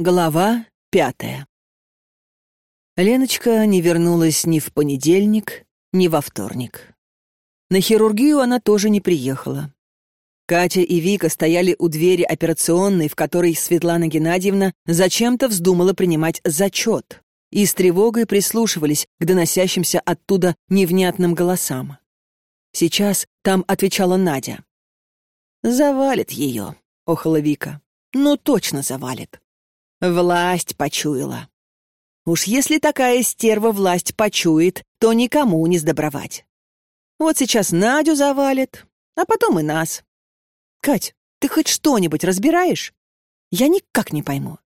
Глава пятая. Леночка не вернулась ни в понедельник, ни во вторник. На хирургию она тоже не приехала. Катя и Вика стояли у двери операционной, в которой Светлана Геннадьевна зачем-то вздумала принимать зачет, и с тревогой прислушивались к доносящимся оттуда невнятным голосам. Сейчас там отвечала Надя. «Завалит ее», — охала Вика. «Ну, точно завалит». Власть почуяла. Уж если такая стерва власть почует, то никому не сдобровать. Вот сейчас Надю завалит, а потом и нас. Кать, ты хоть что-нибудь разбираешь? Я никак не пойму.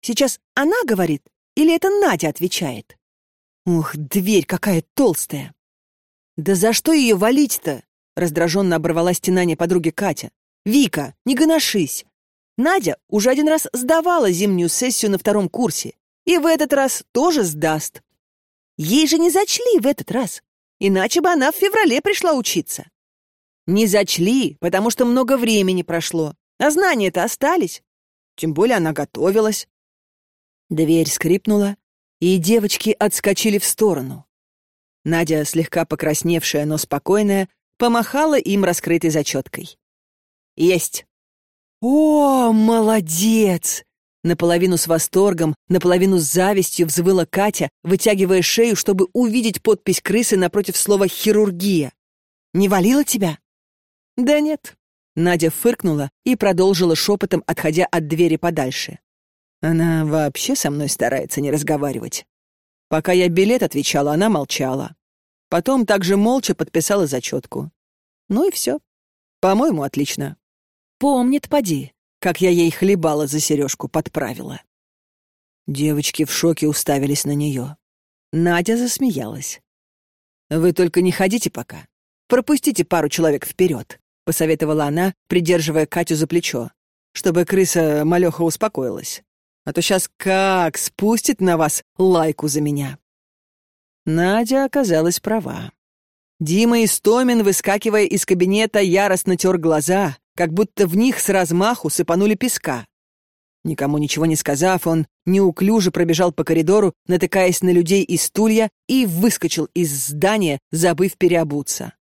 Сейчас она говорит или это Надя отвечает? Ух, дверь какая толстая. Да за что ее валить-то? Раздраженно оборвала стенание подруги Катя. «Вика, не гоношись. Надя уже один раз сдавала зимнюю сессию на втором курсе, и в этот раз тоже сдаст. Ей же не зачли в этот раз, иначе бы она в феврале пришла учиться. Не зачли, потому что много времени прошло, а знания-то остались. Тем более она готовилась. Дверь скрипнула, и девочки отскочили в сторону. Надя, слегка покрасневшая, но спокойная, помахала им раскрытой зачеткой. «Есть!» «О, молодец!» Наполовину с восторгом, наполовину с завистью взвыла Катя, вытягивая шею, чтобы увидеть подпись крысы напротив слова «хирургия». «Не валила тебя?» «Да нет». Надя фыркнула и продолжила шепотом, отходя от двери подальше. Она вообще со мной старается не разговаривать. Пока я билет отвечала, она молчала. Потом также молча подписала зачетку. Ну и все. По-моему, отлично. Помнит, поди, как я ей хлебала за сережку подправила. Девочки в шоке уставились на нее. Надя засмеялась. «Вы только не ходите пока. Пропустите пару человек вперед», — посоветовала она, придерживая Катю за плечо, чтобы крыса малеха успокоилась. «А то сейчас как спустит на вас лайку за меня». Надя оказалась права. Дима Истомин, выскакивая из кабинета, яростно тер глаза, как будто в них с размаху сыпанули песка. Никому ничего не сказав, он неуклюже пробежал по коридору, натыкаясь на людей и стулья, и выскочил из здания, забыв переобуться.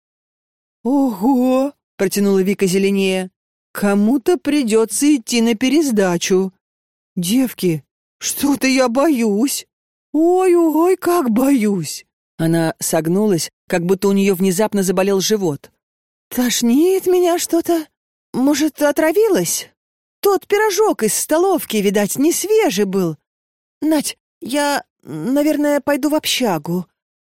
«Ого!» — протянула Вика зеленее. «Кому-то придется идти на пересдачу. Девки, что-то я боюсь. Ой-ой, как боюсь!» Она согнулась, как будто у нее внезапно заболел живот. «Тошнит меня что-то. Может, отравилась? Тот пирожок из столовки, видать, не свежий был. Надь, я, наверное, пойду в общагу.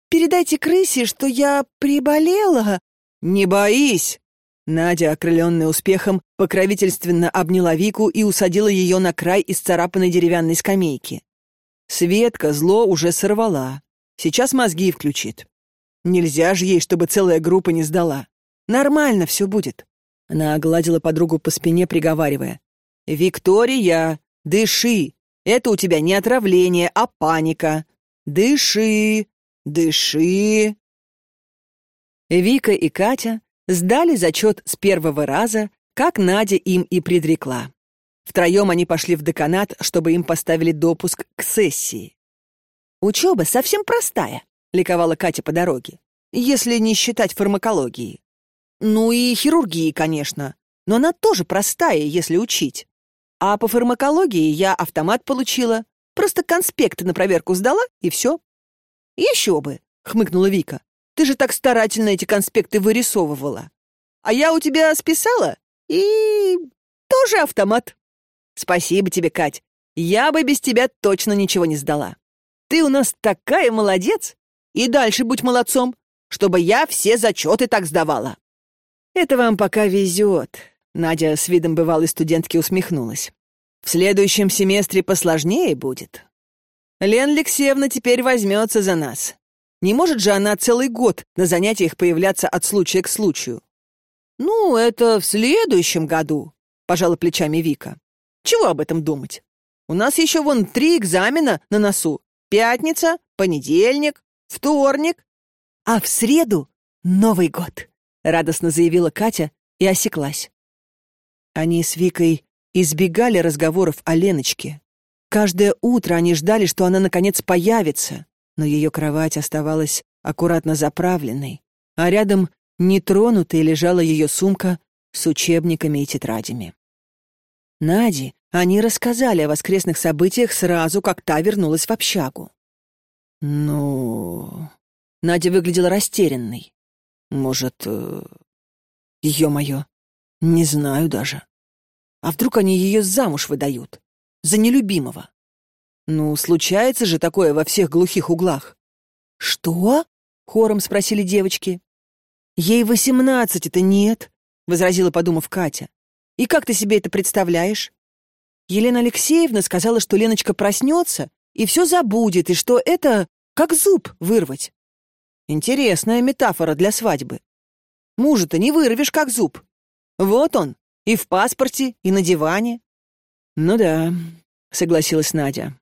Передайте крысе, что я приболела. Не боись. Надя, окрыленная успехом, покровительственно обняла Вику и усадила ее на край исцарапанной деревянной скамейки. Светка зло уже сорвала. Сейчас мозги включит. Нельзя же ей, чтобы целая группа не сдала. Нормально все будет. Она огладила подругу по спине, приговаривая. «Виктория, дыши! Это у тебя не отравление, а паника! Дыши! Дыши!» Вика и Катя сдали зачет с первого раза, как Надя им и предрекла. Втроем они пошли в деканат, чтобы им поставили допуск к сессии. «Учеба совсем простая», — ликовала Катя по дороге, «если не считать фармакологии. Ну и хирургии, конечно. Но она тоже простая, если учить. А по фармакологии я автомат получила. Просто конспекты на проверку сдала, и все. Еще бы, хмыкнула Вика. Ты же так старательно эти конспекты вырисовывала. А я у тебя списала и... тоже автомат. Спасибо тебе, Кать. Я бы без тебя точно ничего не сдала. Ты у нас такая молодец. И дальше будь молодцом, чтобы я все зачеты так сдавала. «Это вам пока везет», — Надя с видом бывалой студентки усмехнулась. «В следующем семестре посложнее будет. Лен Алексеевна теперь возьмется за нас. Не может же она целый год на занятиях появляться от случая к случаю?» «Ну, это в следующем году», — пожала плечами Вика. «Чего об этом думать? У нас еще вон три экзамена на носу. Пятница, понедельник, вторник, а в среду — Новый год радостно заявила Катя и осеклась. Они с Викой избегали разговоров о Леночке. Каждое утро они ждали, что она наконец появится, но ее кровать оставалась аккуратно заправленной, а рядом нетронутой лежала ее сумка с учебниками и тетрадями. Наде они рассказали о воскресных событиях сразу, как та вернулась в общагу. «Ну...» Надя выглядела растерянной. «Может, э... ее-мое, не знаю даже. А вдруг они ее замуж выдают? За нелюбимого? Ну, случается же такое во всех глухих углах». «Что?» — хором спросили девочки. «Ей восемнадцать-то нет», — возразила, подумав Катя. «И как ты себе это представляешь?» Елена Алексеевна сказала, что Леночка проснется и все забудет, и что это как зуб вырвать. Интересная метафора для свадьбы. Мужа-то не вырвешь, как зуб. Вот он, и в паспорте, и на диване. Ну да, согласилась Надя.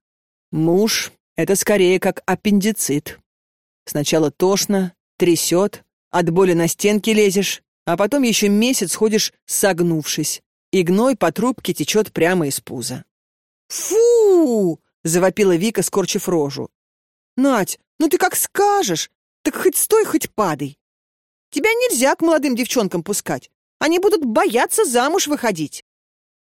Муж — это скорее как аппендицит. Сначала тошно, трясет, от боли на стенки лезешь, а потом еще месяц ходишь согнувшись, и гной по трубке течет прямо из пуза. «Фу!» — завопила Вика, скорчив рожу. «Надь, ну ты как скажешь! Так хоть стой, хоть падай! Тебя нельзя к молодым девчонкам пускать. Они будут бояться замуж выходить».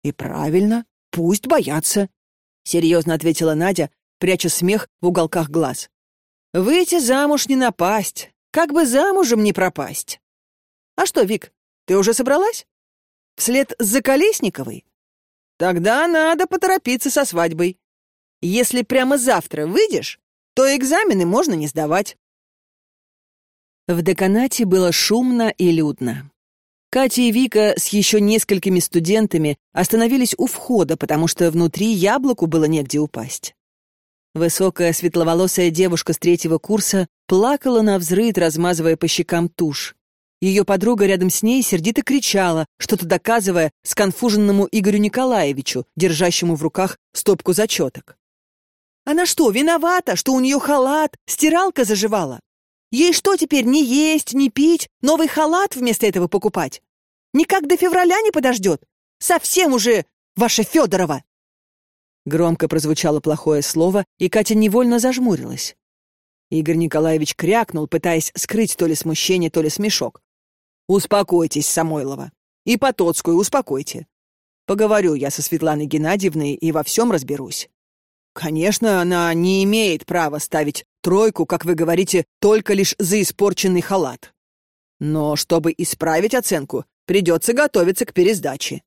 «И правильно, пусть боятся», — серьезно ответила Надя, пряча смех в уголках глаз. «Выйти замуж не напасть, как бы замужем не пропасть». «А что, Вик, ты уже собралась?» Вслед за Колесниковой? Тогда надо поторопиться со свадьбой. Если прямо завтра выйдешь, то экзамены можно не сдавать. В деканате было шумно и людно. Катя и Вика с еще несколькими студентами остановились у входа, потому что внутри яблоку было негде упасть. Высокая светловолосая девушка с третьего курса плакала на взрыд, размазывая по щекам тушь. Ее подруга рядом с ней сердито кричала, что-то доказывая сконфуженному Игорю Николаевичу, держащему в руках стопку зачеток. «Она что, виновата, что у нее халат, стиралка заживала? Ей что теперь, не есть, не пить, новый халат вместо этого покупать? Никак до февраля не подождет? Совсем уже ваша Федорова!» Громко прозвучало плохое слово, и Катя невольно зажмурилась. Игорь Николаевич крякнул, пытаясь скрыть то ли смущение, то ли смешок. Успокойтесь, Самойлова. И Потоцкую успокойте. Поговорю я со Светланой Геннадьевной и во всем разберусь. Конечно, она не имеет права ставить тройку, как вы говорите, только лишь за испорченный халат. Но чтобы исправить оценку, придется готовиться к пересдаче.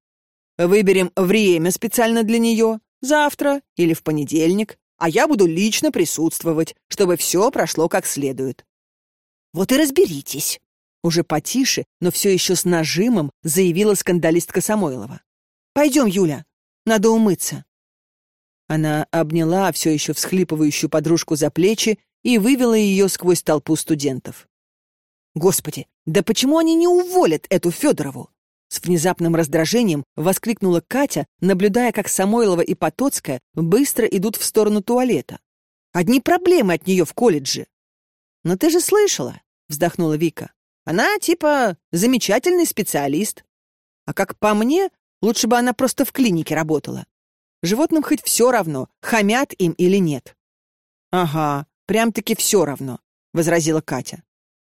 Выберем время специально для нее, завтра или в понедельник, а я буду лично присутствовать, чтобы все прошло как следует. Вот и разберитесь. Уже потише, но все еще с нажимом заявила скандалистка Самойлова. «Пойдем, Юля, надо умыться». Она обняла все еще всхлипывающую подружку за плечи и вывела ее сквозь толпу студентов. «Господи, да почему они не уволят эту Федорову?» С внезапным раздражением воскликнула Катя, наблюдая, как Самойлова и Потоцкая быстро идут в сторону туалета. «Одни проблемы от нее в колледже». «Но ты же слышала», — вздохнула Вика. Она, типа, замечательный специалист. А как по мне, лучше бы она просто в клинике работала. Животным хоть все равно, хамят им или нет. «Ага, прям-таки все равно», — возразила Катя.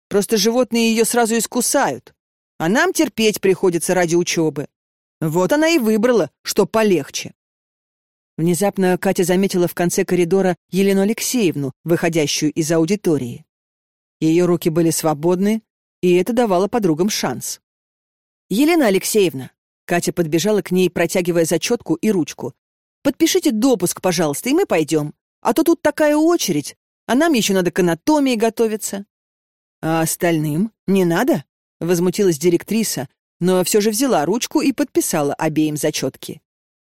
«Просто животные ее сразу искусают, а нам терпеть приходится ради учебы. Вот она и выбрала, что полегче». Внезапно Катя заметила в конце коридора Елену Алексеевну, выходящую из аудитории. Ее руки были свободны, и это давало подругам шанс. «Елена Алексеевна!» Катя подбежала к ней, протягивая зачетку и ручку. «Подпишите допуск, пожалуйста, и мы пойдем. А то тут такая очередь, а нам еще надо к анатомии готовиться». «А остальным не надо?» — возмутилась директриса, но все же взяла ручку и подписала обеим зачетки.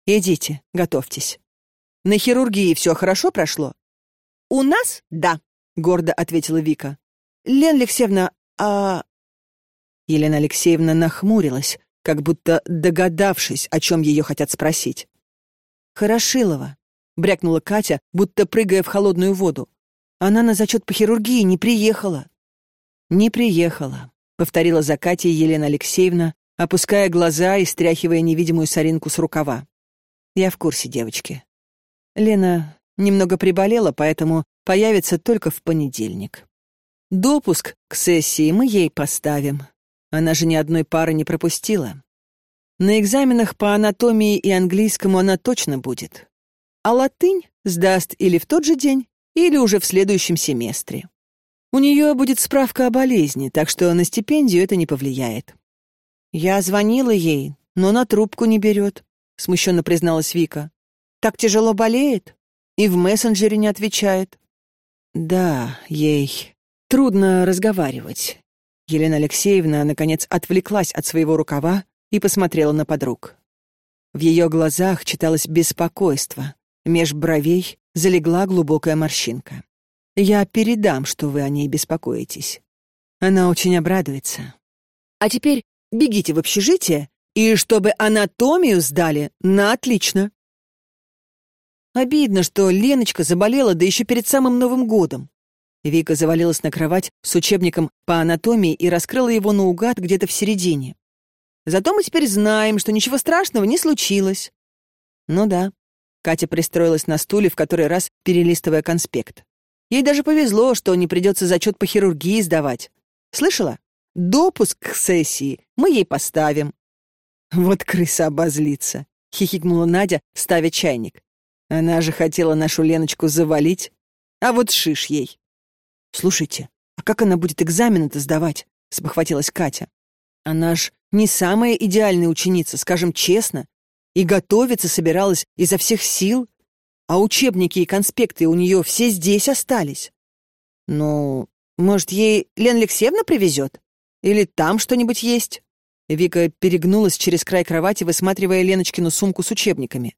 «Идите, готовьтесь. На хирургии все хорошо прошло?» «У нас — да», — гордо ответила Вика. «Лена Алексеевна, а...» Елена Алексеевна нахмурилась, как будто догадавшись, о чем ее хотят спросить. «Хорошилова», — брякнула Катя, будто прыгая в холодную воду. «Она на зачет по хирургии не приехала». «Не приехала», — повторила за Катей Елена Алексеевна, опуская глаза и стряхивая невидимую соринку с рукава. «Я в курсе, девочки. Лена немного приболела, поэтому появится только в понедельник. Допуск к сессии мы ей поставим. Она же ни одной пары не пропустила. На экзаменах по анатомии и английскому она точно будет. А латынь сдаст или в тот же день, или уже в следующем семестре. У нее будет справка о болезни, так что на стипендию это не повлияет. Я звонила ей, но на трубку не берет, смущенно призналась Вика. Так тяжело болеет и в мессенджере не отвечает. Да, ей трудно разговаривать. Елена Алексеевна, наконец, отвлеклась от своего рукава и посмотрела на подруг. В ее глазах читалось беспокойство, меж бровей залегла глубокая морщинка. Я передам, что вы о ней беспокоитесь. Она очень обрадуется. А теперь бегите в общежитие, и чтобы анатомию сдали на отлично. Обидно, что Леночка заболела, да еще перед самым Новым годом. Вика завалилась на кровать с учебником по анатомии и раскрыла его наугад где-то в середине. Зато мы теперь знаем, что ничего страшного не случилось. Ну да. Катя пристроилась на стуле, в который раз перелистывая конспект. Ей даже повезло, что не придется зачет по хирургии сдавать. Слышала? Допуск к сессии мы ей поставим. Вот крыса обозлится, хихикнула Надя, ставя чайник. Она же хотела нашу Леночку завалить, а вот шиш ей. Слушайте, а как она будет экзамены-то сдавать? спохватилась Катя. Она ж не самая идеальная ученица, скажем честно, и готовиться собиралась изо всех сил. А учебники и конспекты у нее все здесь остались. Ну, может, ей Лен Алексеевна привезет? Или там что-нибудь есть?» Вика перегнулась через край кровати, высматривая Леночкину сумку с учебниками.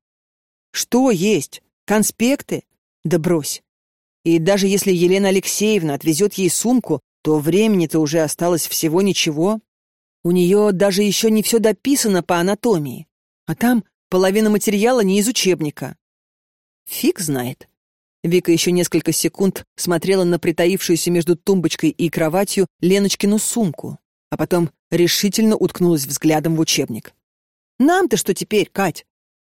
«Что есть? Конспекты? Да брось. И даже если Елена Алексеевна отвезет ей сумку, то времени-то уже осталось всего ничего. У нее даже еще не все дописано по анатомии. А там половина материала не из учебника. Фиг знает. Вика еще несколько секунд смотрела на притаившуюся между тумбочкой и кроватью Леночкину сумку, а потом решительно уткнулась взглядом в учебник. «Нам-то что теперь, Кать?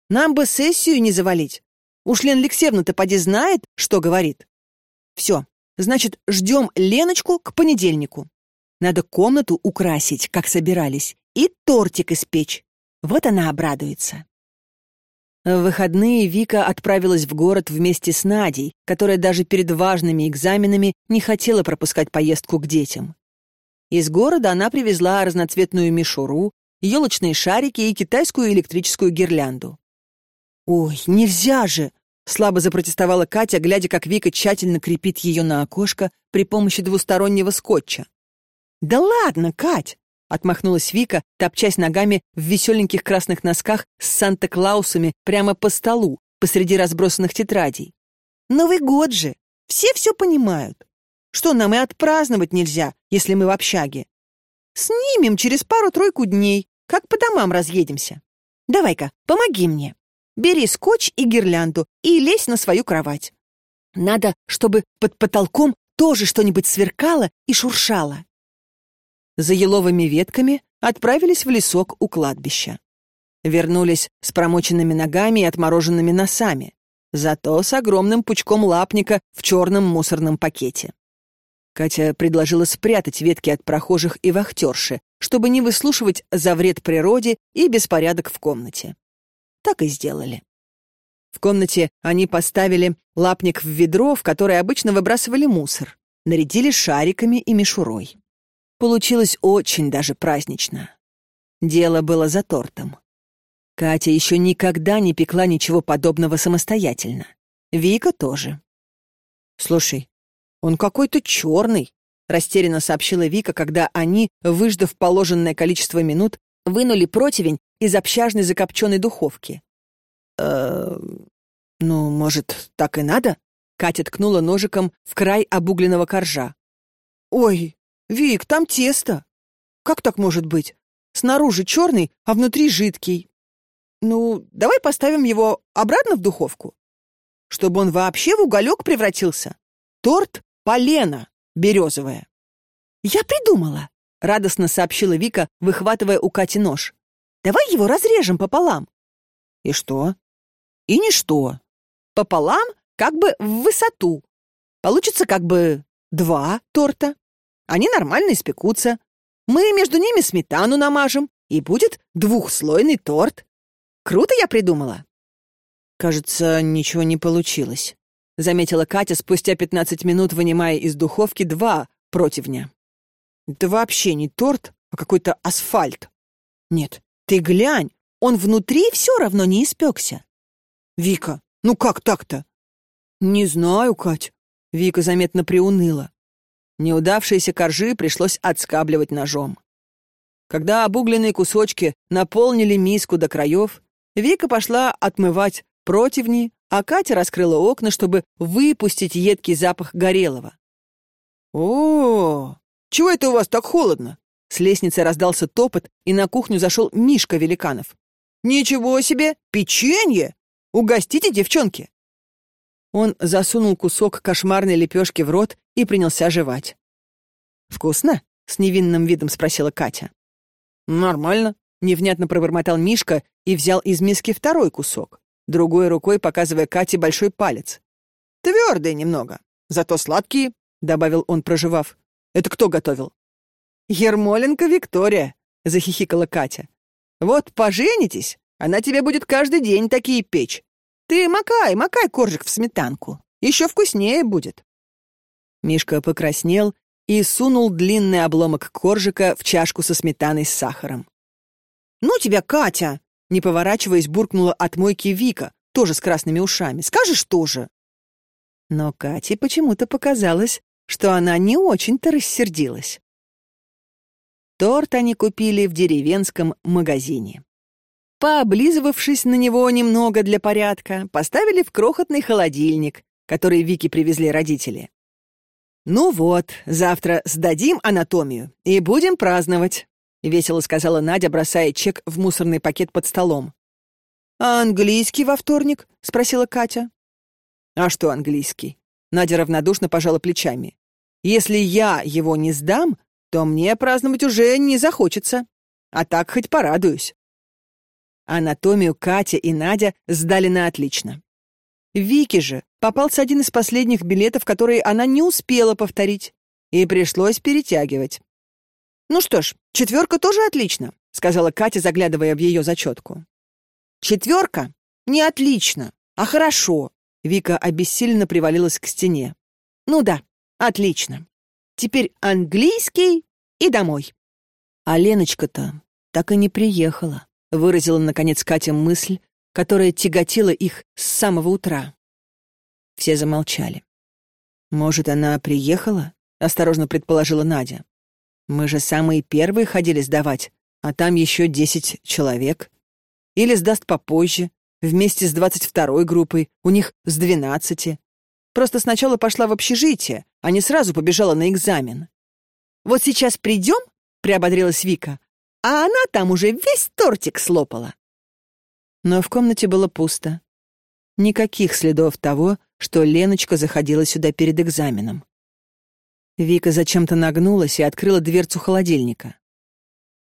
Нам бы сессию не завалить. Уж Лен Алексеевна-то поди знает, что говорит. Все, значит, ждем Леночку к понедельнику. Надо комнату украсить, как собирались, и тортик испечь. Вот она обрадуется». В выходные Вика отправилась в город вместе с Надей, которая даже перед важными экзаменами не хотела пропускать поездку к детям. Из города она привезла разноцветную мишуру, елочные шарики и китайскую электрическую гирлянду. «Ой, нельзя же!» — слабо запротестовала Катя, глядя, как Вика тщательно крепит ее на окошко при помощи двустороннего скотча. «Да ладно, Кать! Отмахнулась Вика, топчась ногами в веселеньких красных носках с Санта-Клаусами прямо по столу, посреди разбросанных тетрадей. «Новый год же! Все все понимают. Что нам и отпраздновать нельзя, если мы в общаге? Снимем через пару-тройку дней, как по домам разъедемся. Давай-ка, помоги мне. Бери скотч и гирлянду и лезь на свою кровать. Надо, чтобы под потолком тоже что-нибудь сверкало и шуршало за еловыми ветками отправились в лесок у кладбища. Вернулись с промоченными ногами и отмороженными носами, зато с огромным пучком лапника в черном мусорном пакете. Катя предложила спрятать ветки от прохожих и вахтерши, чтобы не выслушивать за вред природе и беспорядок в комнате. Так и сделали. В комнате они поставили лапник в ведро, в которое обычно выбрасывали мусор, нарядили шариками и мишурой. Получилось очень даже празднично. Дело было за тортом. Катя еще никогда не пекла ничего подобного самостоятельно. Вика тоже. «Слушай, он какой-то черный», — растерянно сообщила Вика, когда они, выждав положенное количество минут, вынули противень из общажной закопченной духовки. «Э, ну, может, так и надо?» Катя ткнула ножиком в край обугленного коржа. «Ой, «Вик, там тесто!» «Как так может быть? Снаружи черный, а внутри жидкий». «Ну, давай поставим его обратно в духовку, чтобы он вообще в уголек превратился. Торт полено березовое». «Я придумала!» — радостно сообщила Вика, выхватывая у Кати нож. «Давай его разрежем пополам». «И что?» «И ничто. пополам, как бы в высоту. Получится как бы два торта. Они нормально испекутся. Мы между ними сметану намажем, и будет двухслойный торт. Круто я придумала. Кажется, ничего не получилось, заметила Катя спустя 15 минут, вынимая из духовки два противня. Это вообще не торт, а какой-то асфальт. Нет, ты глянь, он внутри все равно не испекся. Вика, ну как так-то? Не знаю, Кать. Вика заметно приуныла. Неудавшиеся коржи пришлось отскабливать ножом. Когда обугленные кусочки наполнили миску до краев, Вика пошла отмывать противни, а Катя раскрыла окна, чтобы выпустить едкий запах горелого. «О, чего это у вас так холодно?» С лестницы раздался топот, и на кухню зашел Мишка Великанов. «Ничего себе! Печенье! Угостите, девчонки!» Он засунул кусок кошмарной лепешки в рот и принялся жевать. «Вкусно?» — с невинным видом спросила Катя. «Нормально», — невнятно пробормотал Мишка и взял из миски второй кусок, другой рукой показывая Кате большой палец. «Твердые немного, зато сладкие», — добавил он, проживав. «Это кто готовил?» «Ермоленко Виктория», — захихикала Катя. «Вот поженитесь, она тебе будет каждый день такие печь. Ты макай, макай коржик в сметанку. Еще вкуснее будет». Мишка покраснел и сунул длинный обломок коржика в чашку со сметаной с сахаром. «Ну тебя, Катя!» — не поворачиваясь, буркнула от мойки Вика, тоже с красными ушами. «Скажешь тоже?» Но Кате почему-то показалось, что она не очень-то рассердилась. Торт они купили в деревенском магазине. Пооблизывавшись на него немного для порядка, поставили в крохотный холодильник, который Вики привезли родители. «Ну вот, завтра сдадим анатомию и будем праздновать», — весело сказала Надя, бросая чек в мусорный пакет под столом. «А английский во вторник?» — спросила Катя. «А что английский?» Надя равнодушно пожала плечами. «Если я его не сдам, то мне праздновать уже не захочется. А так хоть порадуюсь». Анатомию Катя и Надя сдали на отлично. Вики же попался один из последних билетов, которые она не успела повторить, и пришлось перетягивать. «Ну что ж, четверка тоже отлично», — сказала Катя, заглядывая в ее зачетку. «Четверка? Не отлично, а хорошо». Вика обессиленно привалилась к стене. «Ну да, отлично. Теперь английский и домой». А Леночка-то так и не приехала, выразила, наконец, Катя мысль, которая тяготила их с самого утра. Все замолчали. «Может, она приехала?» — осторожно предположила Надя. «Мы же самые первые ходили сдавать, а там еще десять человек. Или сдаст попозже, вместе с двадцать второй группой, у них с двенадцати. Просто сначала пошла в общежитие, а не сразу побежала на экзамен. «Вот сейчас придем?» — приободрилась Вика. «А она там уже весь тортик слопала». Но в комнате было пусто. Никаких следов того, что Леночка заходила сюда перед экзаменом. Вика зачем-то нагнулась и открыла дверцу холодильника.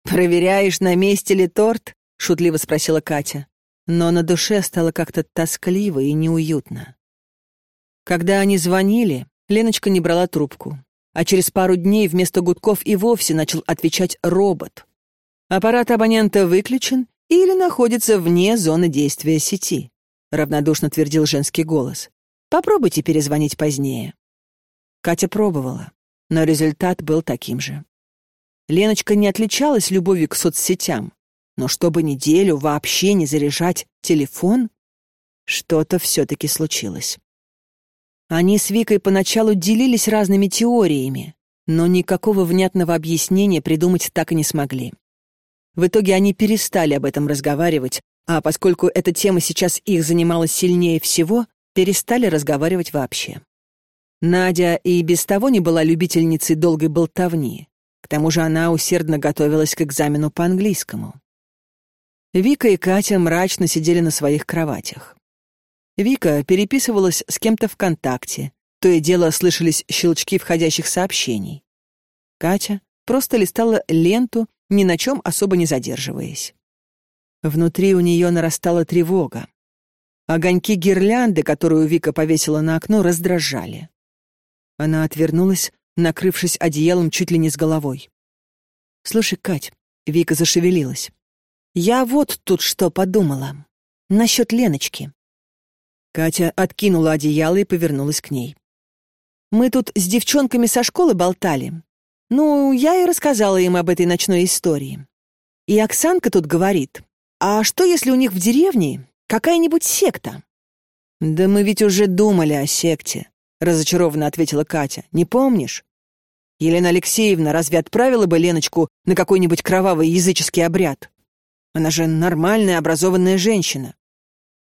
«Проверяешь, на месте ли торт?» — шутливо спросила Катя. Но на душе стало как-то тоскливо и неуютно. Когда они звонили, Леночка не брала трубку, а через пару дней вместо гудков и вовсе начал отвечать робот. Аппарат абонента выключен, или находится вне зоны действия сети», — равнодушно твердил женский голос. «Попробуйте перезвонить позднее». Катя пробовала, но результат был таким же. Леночка не отличалась любовью к соцсетям, но чтобы неделю вообще не заряжать телефон, что-то все-таки случилось. Они с Викой поначалу делились разными теориями, но никакого внятного объяснения придумать так и не смогли. В итоге они перестали об этом разговаривать, а поскольку эта тема сейчас их занимала сильнее всего, перестали разговаривать вообще. Надя и без того не была любительницей долгой болтовни. К тому же она усердно готовилась к экзамену по английскому. Вика и Катя мрачно сидели на своих кроватях. Вика переписывалась с кем-то ВКонтакте, то и дело слышались щелчки входящих сообщений. Катя просто листала ленту ни на чем особо не задерживаясь. Внутри у нее нарастала тревога. Огоньки гирлянды, которую Вика повесила на окно, раздражали. Она отвернулась, накрывшись одеялом чуть ли не с головой. «Слушай, Кать», — Вика зашевелилась, — «я вот тут что подумала. Насчет Леночки». Катя откинула одеяло и повернулась к ней. «Мы тут с девчонками со школы болтали. Ну, я и рассказала им об этой ночной истории. И Оксанка тут говорит, а что, если у них в деревне какая-нибудь секта?» «Да мы ведь уже думали о секте», — разочарованно ответила Катя. «Не помнишь? Елена Алексеевна разве отправила бы Леночку на какой-нибудь кровавый языческий обряд? Она же нормальная, образованная женщина.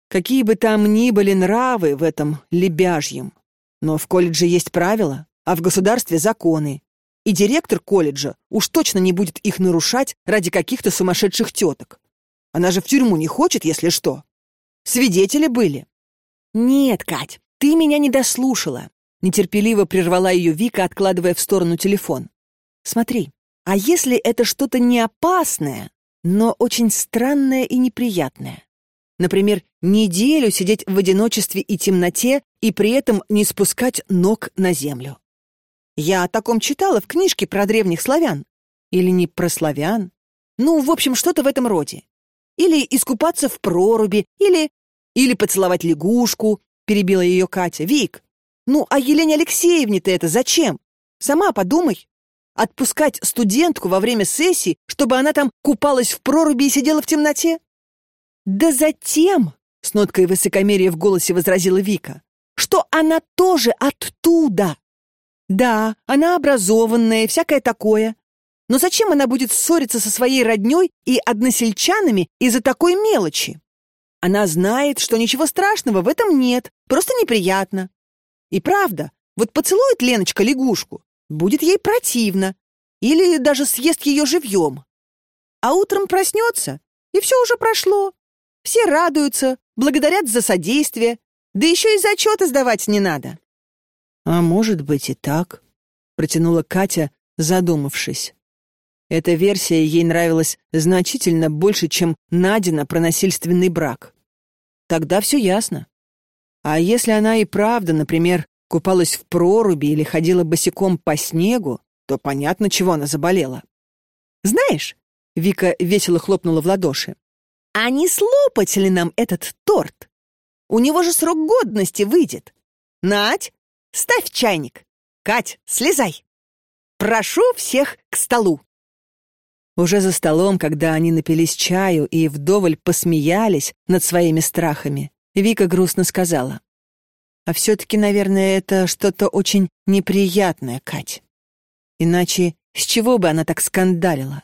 Какие бы там ни были нравы в этом лебяжьем, но в колледже есть правила, а в государстве законы. И директор колледжа уж точно не будет их нарушать ради каких-то сумасшедших теток. Она же в тюрьму не хочет, если что. Свидетели были. Нет, Кать, ты меня не дослушала. Нетерпеливо прервала ее Вика, откладывая в сторону телефон. «Смотри, а если это что-то не опасное, но очень странное и неприятное? Например, неделю сидеть в одиночестве и темноте и при этом не спускать ног на землю. Я о таком читала в книжке про древних славян. Или не про славян. Ну, в общем, что-то в этом роде. Или искупаться в проруби, или... Или поцеловать лягушку, перебила ее Катя. Вик, ну, а Елене Алексеевне-то это зачем? Сама подумай. Отпускать студентку во время сессии, чтобы она там купалась в проруби и сидела в темноте? Да затем, с ноткой высокомерия в голосе возразила Вика, что она тоже оттуда. Да, она образованная всякое такое. Но зачем она будет ссориться со своей роднёй и односельчанами из-за такой мелочи? Она знает, что ничего страшного в этом нет, просто неприятно. И правда, вот поцелует Леночка лягушку, будет ей противно. Или даже съест ее живьем. А утром проснется, и все уже прошло. Все радуются, благодарят за содействие, да еще и зачеты сдавать не надо. «А может быть и так», — протянула Катя, задумавшись. Эта версия ей нравилась значительно больше, чем Надина про насильственный брак. Тогда все ясно. А если она и правда, например, купалась в проруби или ходила босиком по снегу, то понятно, чего она заболела. «Знаешь», — Вика весело хлопнула в ладоши, «а не слопать ли нам этот торт? У него же срок годности выйдет. Надь, ставь чайник. Кать, слезай. Прошу всех к столу». Уже за столом, когда они напились чаю и вдоволь посмеялись над своими страхами, Вика грустно сказала. «А все-таки, наверное, это что-то очень неприятное, Кать. Иначе с чего бы она так скандалила?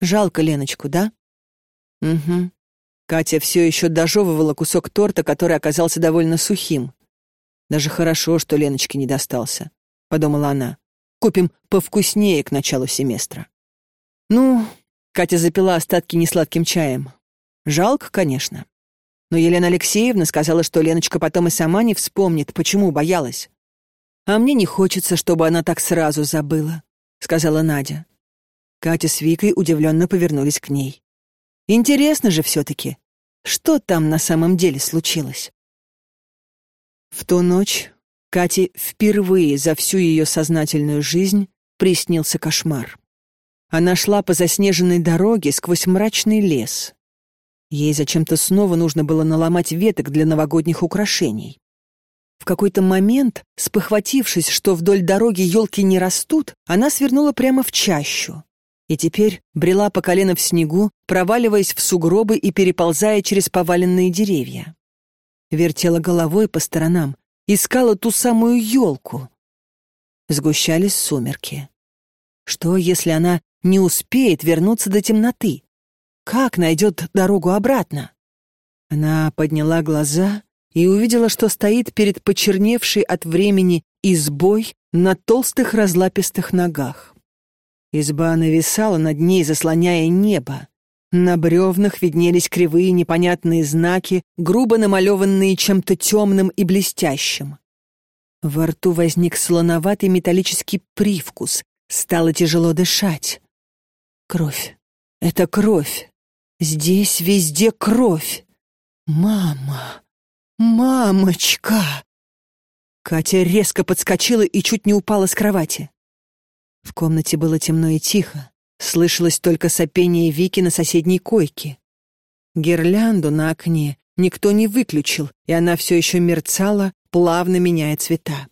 Жалко Леночку, да?» «Угу». Катя все еще дожевывала кусок торта, который оказался довольно сухим. «Даже хорошо, что Леночке не достался», — подумала она. «Купим повкуснее к началу семестра». «Ну...» — Катя запила остатки несладким чаем. «Жалко, конечно. Но Елена Алексеевна сказала, что Леночка потом и сама не вспомнит, почему боялась. «А мне не хочется, чтобы она так сразу забыла», — сказала Надя. Катя с Викой удивленно повернулись к ней. «Интересно же все-таки, что там на самом деле случилось?» В ту ночь Кате впервые за всю ее сознательную жизнь приснился кошмар. Она шла по заснеженной дороге сквозь мрачный лес, Ей зачем-то снова нужно было наломать веток для новогодних украшений. В какой-то момент, спохватившись, что вдоль дороги елки не растут, она свернула прямо в чащу. И теперь брела по колено в снегу, проваливаясь в сугробы и переползая через поваленные деревья. Вертела головой по сторонам, искала ту самую елку. Сгущались сумерки. Что, если она не успеет вернуться до темноты? Как найдет дорогу обратно? Она подняла глаза и увидела, что стоит перед почерневшей от времени избой на толстых разлапистых ногах. Изба нависала над ней, заслоняя небо. На бревнах виднелись кривые непонятные знаки, грубо намалеванные чем-то темным и блестящим. Во рту возник слоноватый металлический привкус. Стало тяжело дышать. Кровь. Это кровь. Здесь везде кровь. Мама. «Мамочка!» Катя резко подскочила и чуть не упала с кровати. В комнате было темно и тихо. Слышалось только сопение Вики на соседней койке. Гирлянду на окне никто не выключил, и она все еще мерцала, плавно меняя цвета.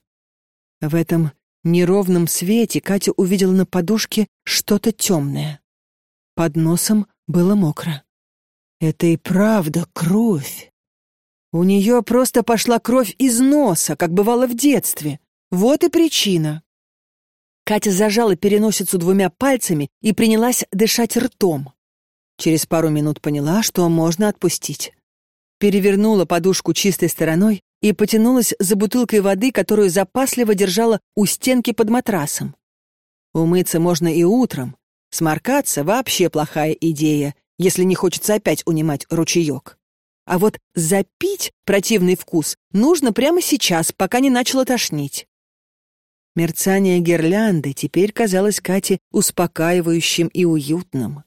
В этом неровном свете Катя увидела на подушке что-то темное. Под носом было мокро. Это и правда кровь. У нее просто пошла кровь из носа, как бывало в детстве. Вот и причина. Катя зажала переносицу двумя пальцами и принялась дышать ртом. Через пару минут поняла, что можно отпустить. Перевернула подушку чистой стороной и потянулась за бутылкой воды, которую запасливо держала у стенки под матрасом. Умыться можно и утром. Сморкаться — вообще плохая идея, если не хочется опять унимать ручеек. А вот запить противный вкус нужно прямо сейчас, пока не начало тошнить. Мерцание гирлянды теперь казалось Кате успокаивающим и уютным.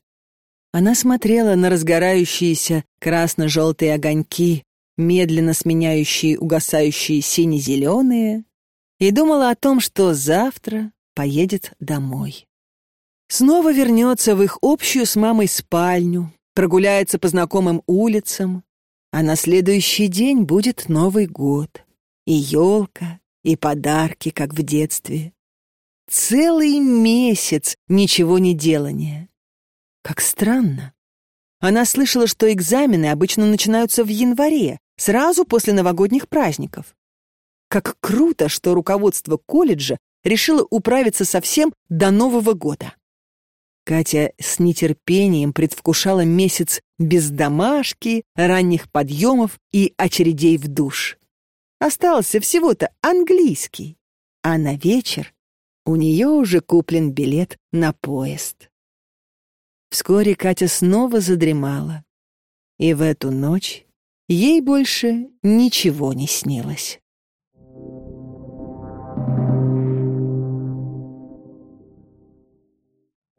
Она смотрела на разгорающиеся красно-желтые огоньки, медленно сменяющие угасающие сине-зеленые, и думала о том, что завтра поедет домой. Снова вернется в их общую с мамой спальню, прогуляется по знакомым улицам, а на следующий день будет Новый год. И елка, и подарки, как в детстве. Целый месяц ничего не делания. Как странно. Она слышала, что экзамены обычно начинаются в январе, сразу после новогодних праздников. Как круто, что руководство колледжа решило управиться совсем до Нового года. Катя с нетерпением предвкушала месяц без домашки, ранних подъемов и очередей в душ. Остался всего-то английский, а на вечер у нее уже куплен билет на поезд. Вскоре Катя снова задремала, и в эту ночь ей больше ничего не снилось.